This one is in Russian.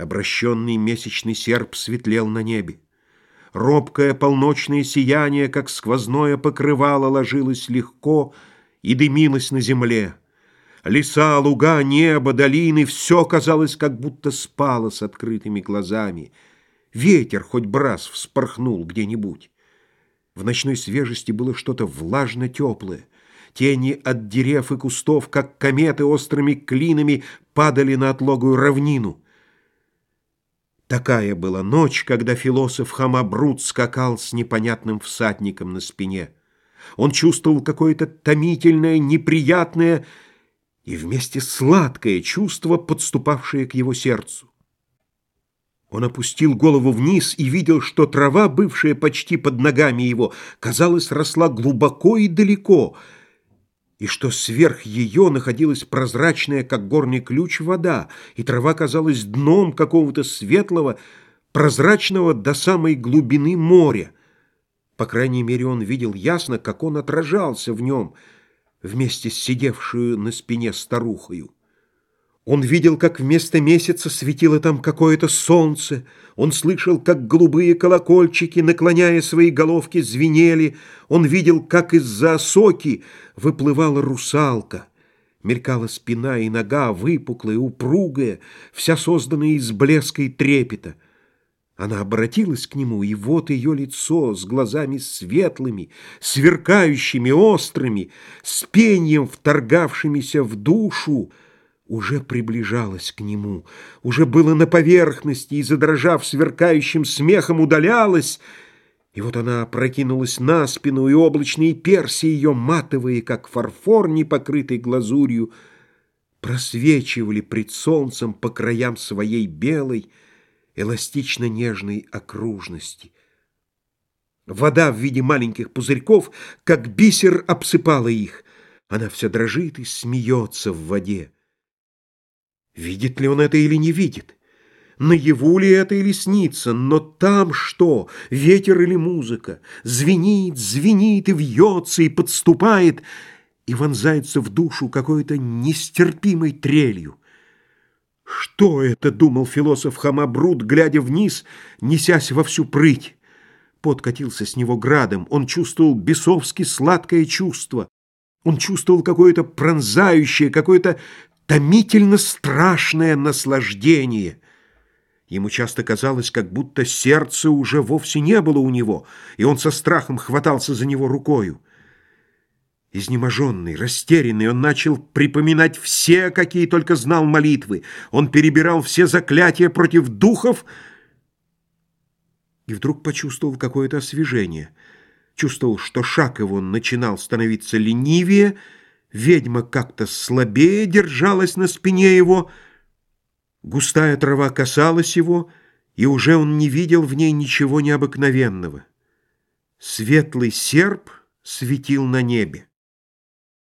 Обращенный месячный серп светлел на небе. Робкое полночное сияние, как сквозное покрывало, ложилось легко и дымилось на земле. Леса, луга, небо, долины — все казалось, как будто спало с открытыми глазами. Ветер хоть бы раз вспорхнул где-нибудь. В ночной свежести было что-то влажно-теплое. Тени от дерев и кустов, как кометы острыми клинами, падали на отлогую равнину. Такая была ночь, когда философ Хамабрут скакал с непонятным всадником на спине. Он чувствовал какое-то томительное, неприятное и вместе сладкое чувство, подступавшее к его сердцу. Он опустил голову вниз и видел, что трава, бывшая почти под ногами его, казалось, росла глубоко и далеко — и что сверх ее находилась прозрачная, как горный ключ, вода, и трава казалась дном какого-то светлого, прозрачного до самой глубины моря. По крайней мере, он видел ясно, как он отражался в нем, вместе с сидевшую на спине старухою. Он видел, как вместо месяца светило там какое-то солнце. Он слышал, как голубые колокольчики, наклоняя свои головки, звенели. Он видел, как из-за осоки выплывала русалка. Мелькала спина и нога, выпуклая, упругая, вся созданная из блеска и трепета. Она обратилась к нему, и вот ее лицо с глазами светлыми, сверкающими, острыми, с пением, вторгавшимися в душу, уже приближалась к нему, уже было на поверхности и, задрожав сверкающим смехом, удалялась, и вот она прокинулась на спину, и облачные перси ее, матовые, как фарфор, не покрытый глазурью, просвечивали пред солнцем по краям своей белой, эластично-нежной окружности. Вода в виде маленьких пузырьков, как бисер, обсыпала их. Она вся дрожит и смеется в воде. Видит ли он это или не видит? Наяву ли это или снится? Но там что? Ветер или музыка? Звенит, звенит и вьется, и подступает, и вонзается в душу какой-то нестерпимой трелью. Что это, думал философ Хамабрут, глядя вниз, несясь во всю прыть? Пот катился с него градом, он чувствовал бесовски сладкое чувство. Он чувствовал какое-то пронзающее, какое-то томительно страшное наслаждение. Ему часто казалось, как будто сердце уже вовсе не было у него, и он со страхом хватался за него рукою. Изнеможенный, растерянный, он начал припоминать все, какие только знал молитвы. Он перебирал все заклятия против духов и вдруг почувствовал какое-то освежение. Чувствовал, что шаг его начинал становиться ленивее, Ведьма как-то слабее держалась на спине его. Густая трава касалась его, и уже он не видел в ней ничего необыкновенного. Светлый серп светил на небе.